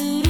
Doo-doo.